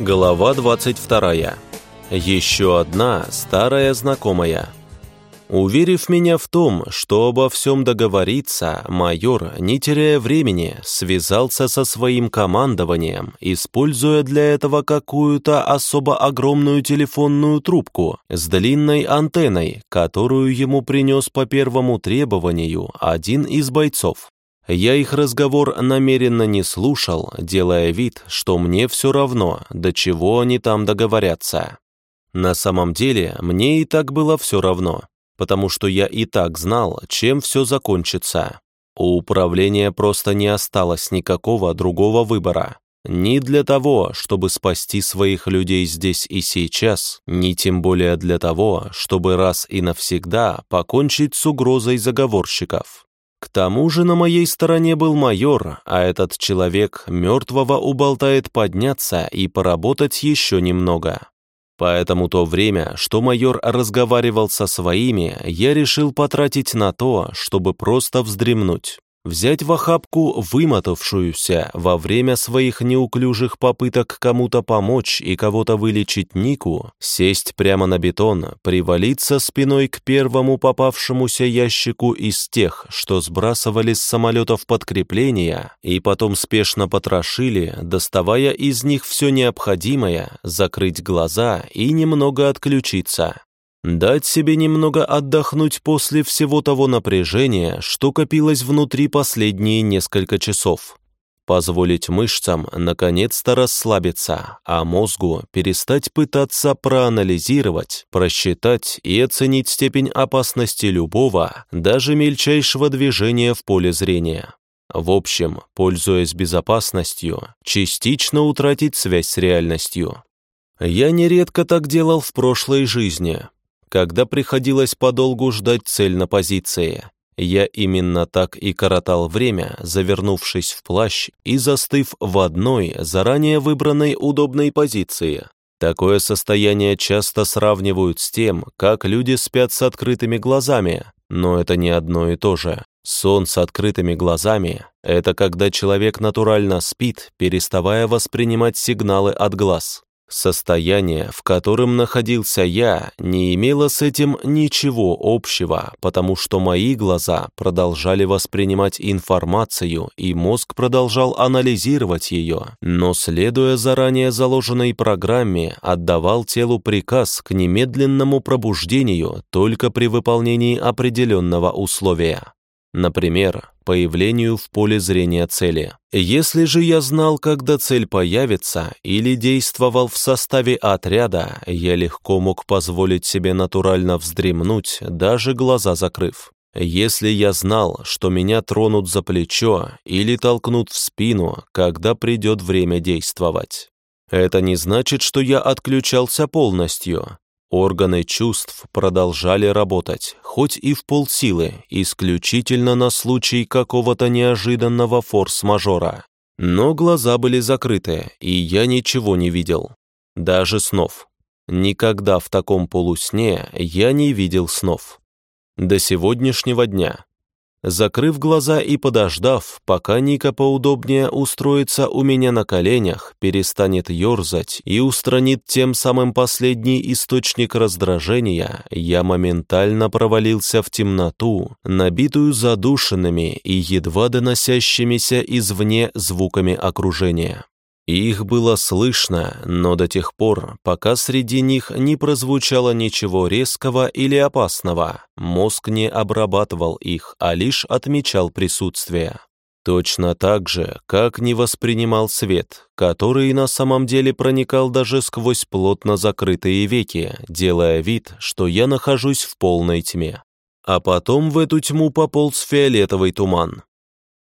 Глава 22. Еще одна старая знакомая. Уверив меня в том, что обо всем договориться, майор, не теряя времени, связался со своим командованием, используя для этого какую-то особо огромную телефонную трубку с длинной антенной, которую ему принес по первому требованию один из бойцов. Я их разговор намеренно не слушал, делая вид, что мне все равно, до чего они там договорятся. На самом деле, мне и так было все равно, потому что я и так знал, чем все закончится. У управления просто не осталось никакого другого выбора. Ни для того, чтобы спасти своих людей здесь и сейчас, ни тем более для того, чтобы раз и навсегда покончить с угрозой заговорщиков. К тому же на моей стороне был майор, а этот человек мертвого уболтает подняться и поработать еще немного. Поэтому то время, что майор разговаривал со своими, я решил потратить на то, чтобы просто вздремнуть взять в охапку вымотавшуюся во время своих неуклюжих попыток кому-то помочь и кого-то вылечить Нику, сесть прямо на бетон, привалиться спиной к первому попавшемуся ящику из тех, что сбрасывали с самолетов подкрепления, и потом спешно потрошили, доставая из них все необходимое, закрыть глаза и немного отключиться. Дать себе немного отдохнуть после всего того напряжения, что копилось внутри последние несколько часов. Позволить мышцам наконец-то расслабиться, а мозгу перестать пытаться проанализировать, просчитать и оценить степень опасности любого, даже мельчайшего движения в поле зрения. В общем, пользуясь безопасностью, частично утратить связь с реальностью. Я нередко так делал в прошлой жизни, когда приходилось подолгу ждать цель на позиции. Я именно так и коротал время, завернувшись в плащ и застыв в одной, заранее выбранной удобной позиции. Такое состояние часто сравнивают с тем, как люди спят с открытыми глазами, но это не одно и то же. Сон с открытыми глазами – это когда человек натурально спит, переставая воспринимать сигналы от глаз. Состояние, в котором находился я, не имело с этим ничего общего, потому что мои глаза продолжали воспринимать информацию, и мозг продолжал анализировать ее, но, следуя заранее заложенной программе, отдавал телу приказ к немедленному пробуждению только при выполнении определенного условия. Например, появлению в поле зрения цели. Если же я знал, когда цель появится, или действовал в составе отряда, я легко мог позволить себе натурально вздремнуть, даже глаза закрыв. Если я знал, что меня тронут за плечо или толкнут в спину, когда придет время действовать. Это не значит, что я отключался полностью. Органы чувств продолжали работать, хоть и в полсилы, исключительно на случай какого-то неожиданного форс-мажора. Но глаза были закрыты, и я ничего не видел. Даже снов. Никогда в таком полусне я не видел снов. До сегодняшнего дня. Закрыв глаза и подождав, пока Ника поудобнее устроится у меня на коленях, перестанет ерзать и устранит тем самым последний источник раздражения, я моментально провалился в темноту, набитую задушенными и едва доносящимися извне звуками окружения. Их было слышно, но до тех пор, пока среди них не прозвучало ничего резкого или опасного, мозг не обрабатывал их, а лишь отмечал присутствие. Точно так же, как не воспринимал свет, который на самом деле проникал даже сквозь плотно закрытые веки, делая вид, что я нахожусь в полной тьме. А потом в эту тьму пополз фиолетовый туман,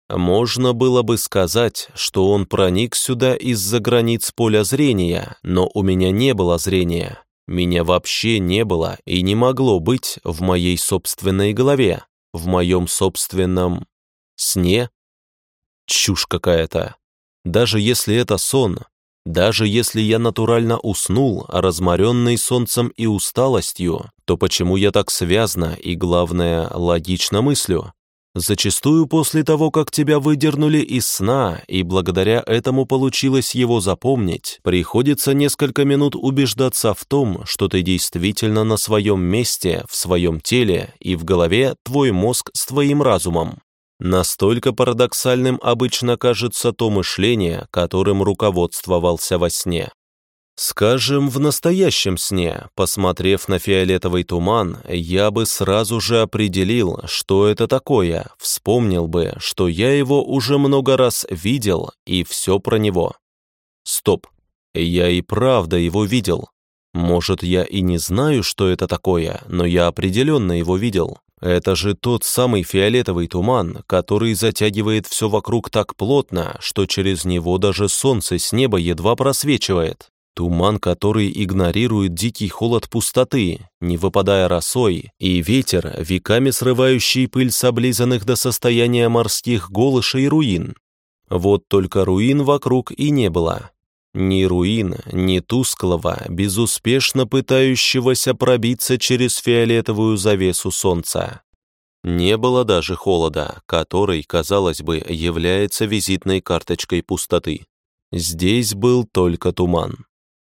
можно было бы сказать, что он проник сюда из-за границ поля зрения, но у меня не было зрения. Меня вообще не было и не могло быть в моей собственной голове, в моем собственном сне. Чушь какая-то. Даже если это сон, даже если я натурально уснул, разморенный солнцем и усталостью, то почему я так связно и, главное, логично мыслю? Зачастую после того, как тебя выдернули из сна, и благодаря этому получилось его запомнить, приходится несколько минут убеждаться в том, что ты действительно на своем месте, в своем теле, и в голове твой мозг с твоим разумом. Настолько парадоксальным обычно кажется то мышление, которым руководствовался во сне. Скажем, в настоящем сне, посмотрев на фиолетовый туман, я бы сразу же определил, что это такое, вспомнил бы, что я его уже много раз видел, и все про него. Стоп, я и правда его видел. Может, я и не знаю, что это такое, но я определенно его видел. Это же тот самый фиолетовый туман, который затягивает все вокруг так плотно, что через него даже солнце с неба едва просвечивает. Туман, который игнорирует дикий холод пустоты, не выпадая росой, и ветер, веками срывающий пыль с облизанных до состояния морских голышей руин. Вот только руин вокруг и не было. Ни руин, ни тусклого, безуспешно пытающегося пробиться через фиолетовую завесу солнца. Не было даже холода, который, казалось бы, является визитной карточкой пустоты. Здесь был только туман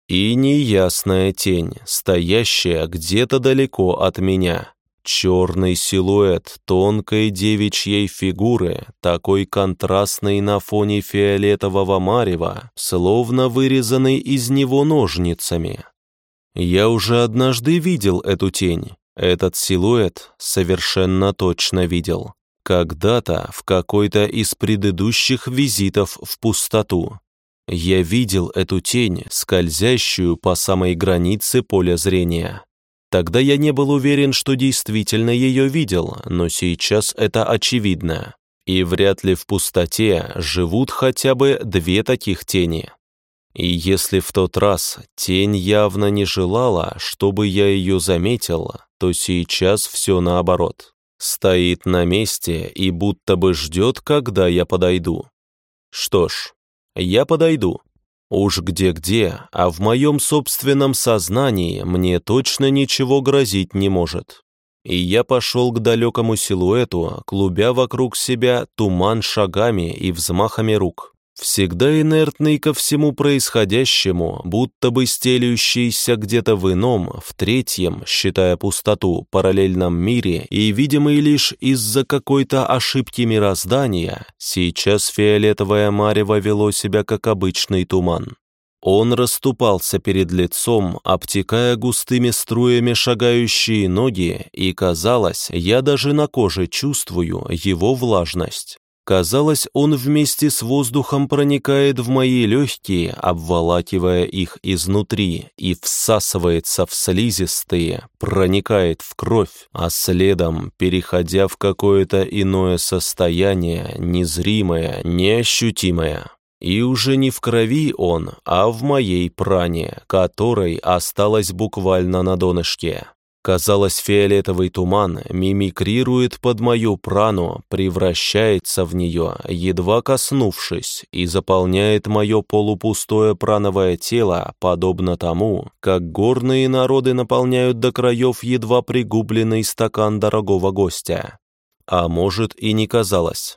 и неясная тень, стоящая где-то далеко от меня. Черный силуэт тонкой девичьей фигуры, такой контрастный на фоне фиолетового марева, словно вырезанный из него ножницами. Я уже однажды видел эту тень, этот силуэт совершенно точно видел. Когда-то в какой-то из предыдущих визитов в пустоту. Я видел эту тень, скользящую по самой границе поля зрения. Тогда я не был уверен, что действительно ее видел, но сейчас это очевидно. И вряд ли в пустоте живут хотя бы две таких тени. И если в тот раз тень явно не желала, чтобы я ее заметил, то сейчас все наоборот. Стоит на месте и будто бы ждет, когда я подойду. Что ж, я подойду. Уж где-где, а в моем собственном сознании мне точно ничего грозить не может. И я пошел к далекому силуэту, клубя вокруг себя туман шагами и взмахами рук всегда инертный ко всему происходящему, будто бы стелющийся где-то в ином, в третьем, считая пустоту, параллельном мире и видимый лишь из-за какой-то ошибки мироздания, сейчас фиолетовое марево вело себя как обычный туман. Он расступался перед лицом, обтекая густыми струями шагающие ноги, и, казалось, я даже на коже чувствую его влажность. Казалось, он вместе с воздухом проникает в мои легкие, обволакивая их изнутри, и всасывается в слизистые, проникает в кровь, а следом, переходя в какое-то иное состояние, незримое, неощутимое. И уже не в крови он, а в моей пране, которой осталось буквально на донышке. Казалось, фиолетовый туман мимикрирует под мою прану, превращается в нее, едва коснувшись, и заполняет мое полупустое прановое тело, подобно тому, как горные народы наполняют до краев едва пригубленный стакан дорогого гостя. А может, и не казалось.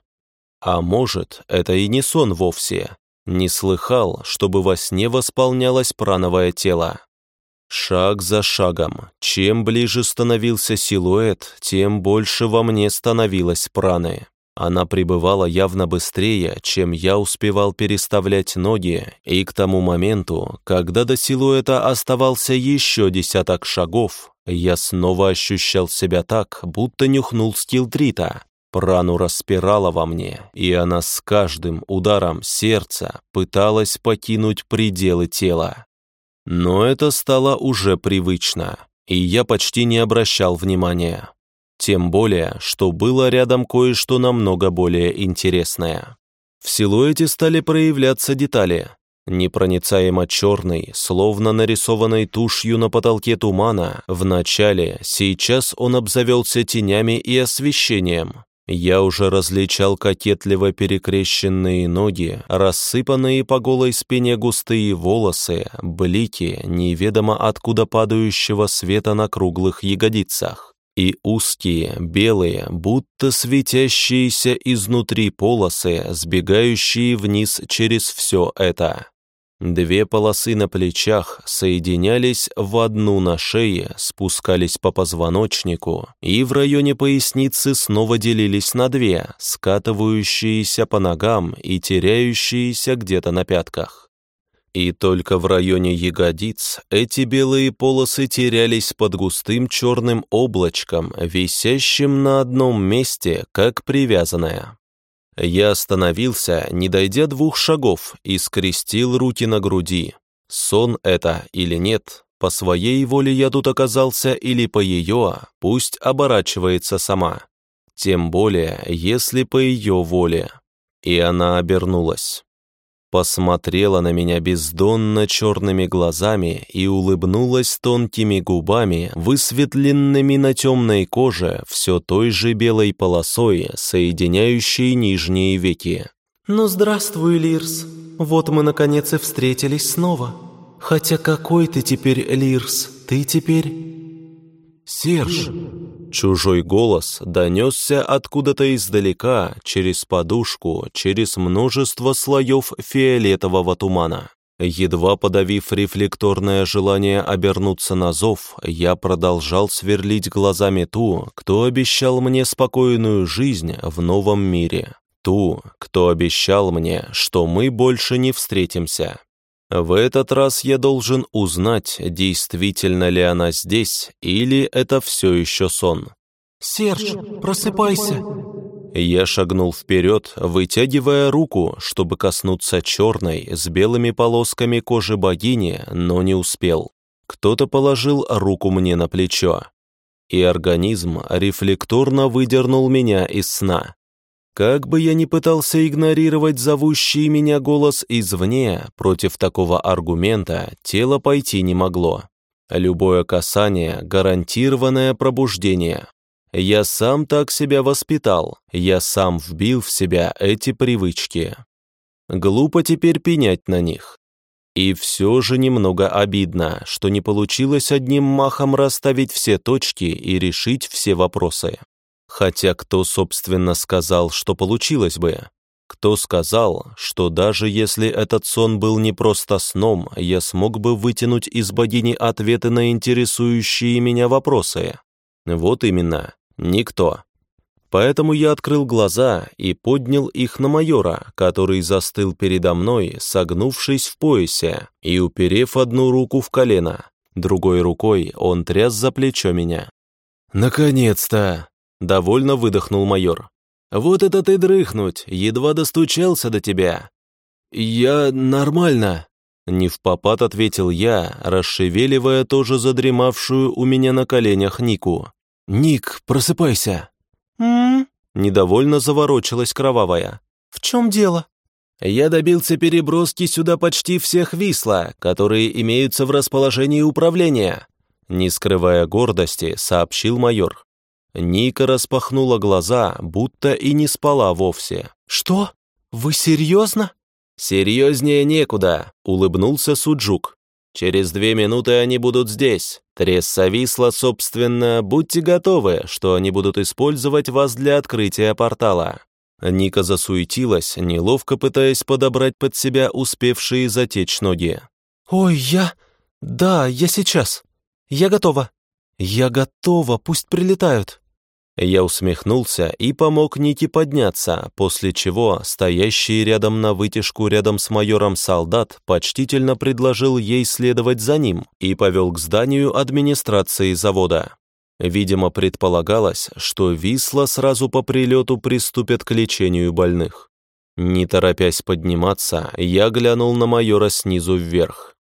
А может, это и не сон вовсе. Не слыхал, чтобы во сне восполнялось прановое тело. Шаг за шагом, чем ближе становился силуэт, тем больше во мне становилось праны. Она пребывала явно быстрее, чем я успевал переставлять ноги, и к тому моменту, когда до силуэта оставался еще десяток шагов, я снова ощущал себя так, будто нюхнул стилтрита. Прану распирала во мне, и она с каждым ударом сердца пыталась покинуть пределы тела. Но это стало уже привычно, и я почти не обращал внимания. Тем более, что было рядом кое-что намного более интересное. В силуэте стали проявляться детали. Непроницаемо черный, словно нарисованной тушью на потолке тумана, в начале, сейчас он обзавелся тенями и освещением, я уже различал кокетливо перекрещенные ноги, рассыпанные по голой спине густые волосы, блики неведомо откуда падающего света на круглых ягодицах. и узкие, белые, будто светящиеся изнутри полосы, сбегающие вниз через все это. Две полосы на плечах соединялись в одну на шее, спускались по позвоночнику и в районе поясницы снова делились на две, скатывающиеся по ногам и теряющиеся где-то на пятках. И только в районе ягодиц эти белые полосы терялись под густым черным облачком, висящим на одном месте, как привязанное. Я остановился, не дойдя двух шагов, и скрестил руки на груди. Сон это или нет, по своей воле я тут оказался или по ее, пусть оборачивается сама. Тем более, если по ее воле. И она обернулась посмотрела на меня бездонно черными глазами и улыбнулась тонкими губами, высветленными на темной коже все той же белой полосой, соединяющей нижние веки. «Ну, здравствуй, Лирс. Вот мы, наконец, и встретились снова. Хотя какой ты теперь, Лирс? Ты теперь...» «Серж!» Чужой голос донесся откуда-то издалека, через подушку, через множество слоев фиолетового тумана. Едва подавив рефлекторное желание обернуться на зов, я продолжал сверлить глазами ту, кто обещал мне спокойную жизнь в новом мире. Ту, кто обещал мне, что мы больше не встретимся. В этот раз я должен узнать, действительно ли она здесь, или это все еще сон. «Серж, просыпайся!» Я шагнул вперед, вытягивая руку, чтобы коснуться черной, с белыми полосками кожи богини, но не успел. Кто-то положил руку мне на плечо, и организм рефлекторно выдернул меня из сна. Как бы я ни пытался игнорировать зовущий меня голос извне, против такого аргумента тело пойти не могло. Любое касание – гарантированное пробуждение. Я сам так себя воспитал, я сам вбил в себя эти привычки. Глупо теперь пенять на них. И все же немного обидно, что не получилось одним махом расставить все точки и решить все вопросы. Хотя кто, собственно, сказал, что получилось бы? Кто сказал, что даже если этот сон был не просто сном, я смог бы вытянуть из богини ответы на интересующие меня вопросы? Вот именно, никто. Поэтому я открыл глаза и поднял их на майора, который застыл передо мной, согнувшись в поясе и уперев одну руку в колено. Другой рукой он тряс за плечо меня. «Наконец-то!» Довольно выдохнул майор. «Вот это ты дрыхнуть, едва достучался до тебя». «Я нормально», — не в попад ответил я, расшевеливая тоже задремавшую у меня на коленях Нику. «Ник, просыпайся». «М-м-м», недовольно заворочилась кровавая. «В чем дело?» «Я добился переброски сюда почти всех висла, которые имеются в расположении управления», не скрывая гордости, сообщил майор. Ника распахнула глаза, будто и не спала вовсе. «Что? Вы серьезно?» «Серьезнее некуда», — улыбнулся Суджук. «Через две минуты они будут здесь. Тресса висла, собственно, будьте готовы, что они будут использовать вас для открытия портала». Ника засуетилась, неловко пытаясь подобрать под себя успевшие затечь ноги. «Ой, я... Да, я сейчас. Я готова. Я готова, пусть прилетают». Я усмехнулся и помог Нике подняться, после чего стоящий рядом на вытяжку рядом с майором солдат почтительно предложил ей следовать за ним и повел к зданию администрации завода. Видимо, предполагалось, что Висла сразу по прилету приступят к лечению больных. Не торопясь подниматься, я глянул на майора снизу вверх.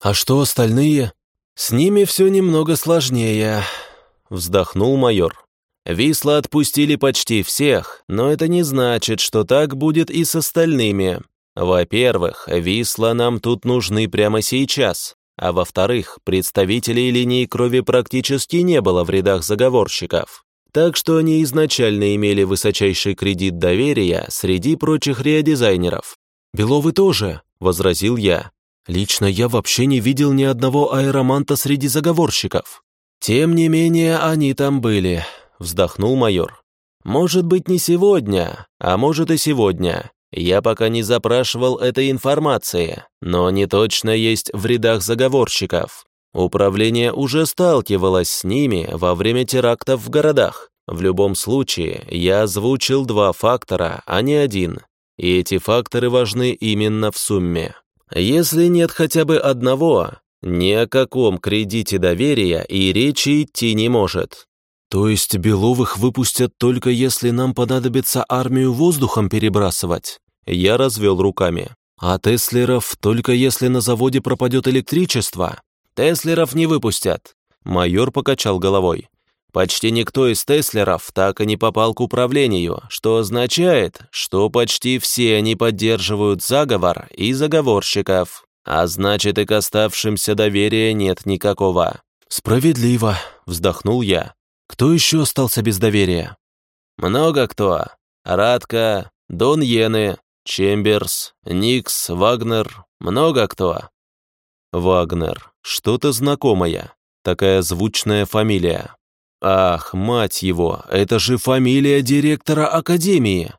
«А что остальные?» «С ними все немного сложнее», — вздохнул майор. Висла отпустили почти всех, но это не значит, что так будет и с остальными. Во-первых, Висла нам тут нужны прямо сейчас, а во-вторых, представителей линии крови практически не было в рядах заговорщиков. Так что они изначально имели высочайший кредит доверия среди прочих реодизайнеров. «Беловы тоже», — возразил я. «Лично я вообще не видел ни одного аэроманта среди заговорщиков». «Тем не менее, они там были», — вздохнул майор. «Может быть, не сегодня, а может и сегодня. Я пока не запрашивал этой информации, но не точно есть в рядах заговорщиков. Управление уже сталкивалось с ними во время терактов в городах. В любом случае, я озвучил два фактора, а не один. И эти факторы важны именно в сумме. Если нет хотя бы одного, ни о каком кредите доверия и речи идти не может. То есть Беловых выпустят только если нам понадобится армию воздухом перебрасывать? Я развел руками. А Теслеров только если на заводе пропадет электричество? Теслеров не выпустят. Майор покачал головой. Почти никто из Теслеров так и не попал к управлению, что означает, что почти все они поддерживают заговор и заговорщиков. А значит, и к оставшимся доверия нет никакого. «Справедливо», — вздохнул я. «Кто еще остался без доверия?» «Много кто. Радка, Дон Йены, Чемберс, Никс, Вагнер, много кто». «Вагнер, что-то знакомое. Такая звучная фамилия. Ах, мать его, это же фамилия директора Академии.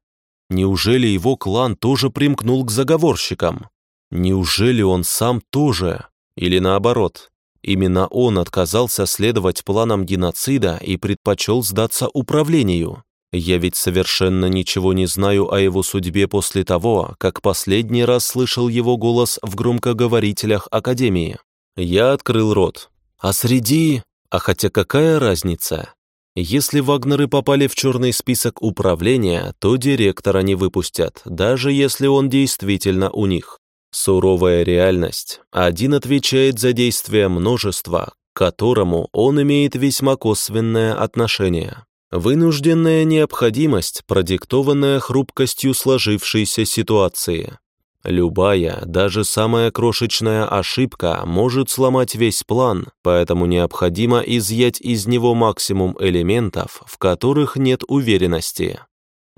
Неужели его клан тоже примкнул к заговорщикам? Неужели он сам тоже? Или наоборот? Именно он отказался следовать планам геноцида и предпочел сдаться управлению. Я ведь совершенно ничего не знаю о его судьбе после того, как последний раз слышал его голос в громкоговорителях Академии. Я открыл рот. А среди... А хотя какая разница? Если Вагнеры попали в черный список управления, то директора не выпустят, даже если он действительно у них. Суровая реальность. Один отвечает за действия множества, к которому он имеет весьма косвенное отношение. Вынужденная необходимость, продиктованная хрупкостью сложившейся ситуации. Любая, даже самая крошечная ошибка может сломать весь план, поэтому необходимо изъять из него максимум элементов, в которых нет уверенности.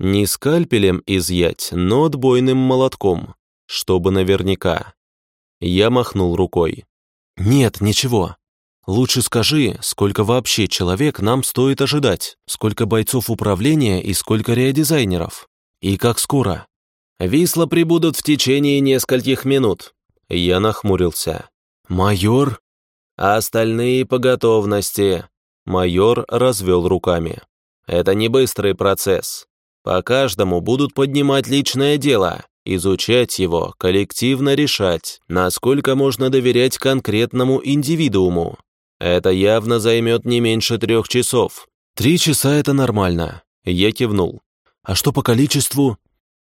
Не скальпелем изъять, но отбойным молотком, чтобы наверняка. Я махнул рукой. «Нет, ничего. Лучше скажи, сколько вообще человек нам стоит ожидать, сколько бойцов управления и сколько реодизайнеров. И как скоро?» Висла прибудут в течение нескольких минут». Я нахмурился. «Майор?» «А остальные по готовности». Майор развел руками. «Это не быстрый процесс. По каждому будут поднимать личное дело, изучать его, коллективно решать, насколько можно доверять конкретному индивидууму. Это явно займет не меньше трех часов». «Три часа — это нормально», — я кивнул. «А что по количеству?»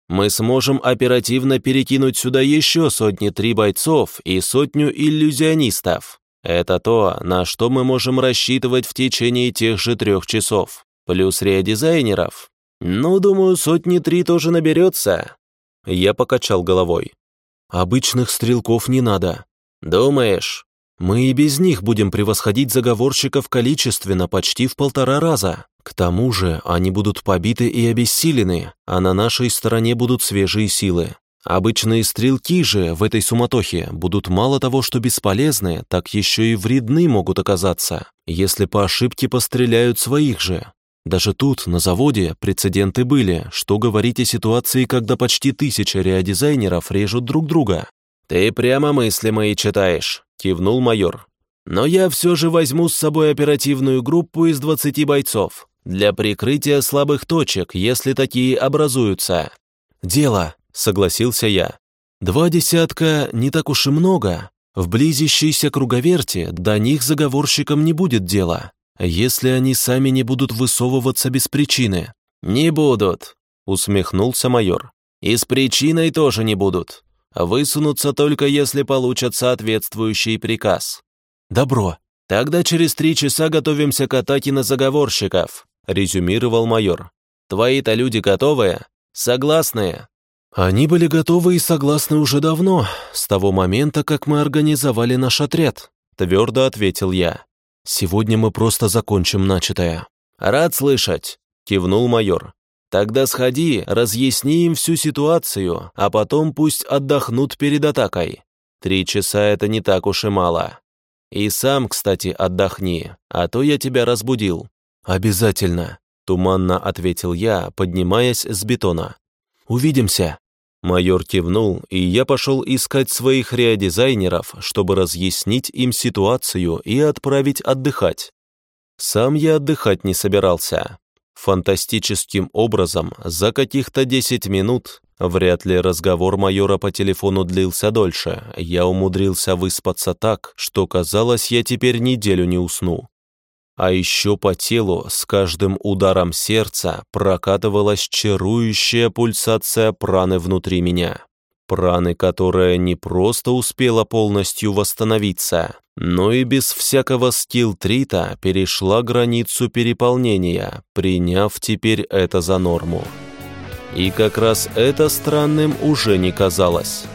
мы сможем оперативно перекинуть сюда еще сотни-три бойцов и сотню иллюзионистов. Это то, на что мы можем рассчитывать в течение тех же трех часов. Плюс реодизайнеров. Ну, думаю, сотни-три тоже наберется. Я покачал головой. Обычных стрелков не надо. Думаешь? Мы и без них будем превосходить заговорщиков количественно почти в полтора раза. К тому же они будут побиты и обессилены, а на нашей стороне будут свежие силы. Обычные стрелки же в этой суматохе будут мало того, что бесполезны, так еще и вредны могут оказаться, если по ошибке постреляют своих же. Даже тут, на заводе, прецеденты были, что говорить о ситуации, когда почти тысяча реодизайнеров режут друг друга. «Ты прямо мысли мои читаешь», — кивнул майор. «Но я все же возьму с собой оперативную группу из 20 бойцов для прикрытия слабых точек, если такие образуются». «Дело», — согласился я. «Два десятка не так уж и много. В близящейся круговерти до них заговорщикам не будет дела, если они сами не будут высовываться без причины». «Не будут», — усмехнулся майор. «И с причиной тоже не будут. Высунутся только если получат соответствующий приказ». «Добро. Тогда через три часа готовимся к атаке на заговорщиков. — резюмировал майор. «Твои-то люди готовые? Согласные?» «Они были готовы и согласны уже давно, с того момента, как мы организовали наш отряд», — твердо ответил я. «Сегодня мы просто закончим начатое». «Рад слышать», — кивнул майор. «Тогда сходи, разъясни им всю ситуацию, а потом пусть отдохнут перед атакой. Три часа — это не так уж и мало. И сам, кстати, отдохни, а то я тебя разбудил». «Обязательно», — туманно ответил я, поднимаясь с бетона. «Увидимся». Майор кивнул, и я пошел искать своих реодизайнеров, чтобы разъяснить им ситуацию и отправить отдыхать. Сам я отдыхать не собирался. Фантастическим образом за каких-то 10 минут, вряд ли разговор майора по телефону длился дольше, я умудрился выспаться так, что казалось, я теперь неделю не усну. А еще по телу с каждым ударом сердца прокатывалась чарующая пульсация праны внутри меня. Праны, которая не просто успела полностью восстановиться, но и без всякого скилл-трита перешла границу переполнения, приняв теперь это за норму. И как раз это странным уже не казалось.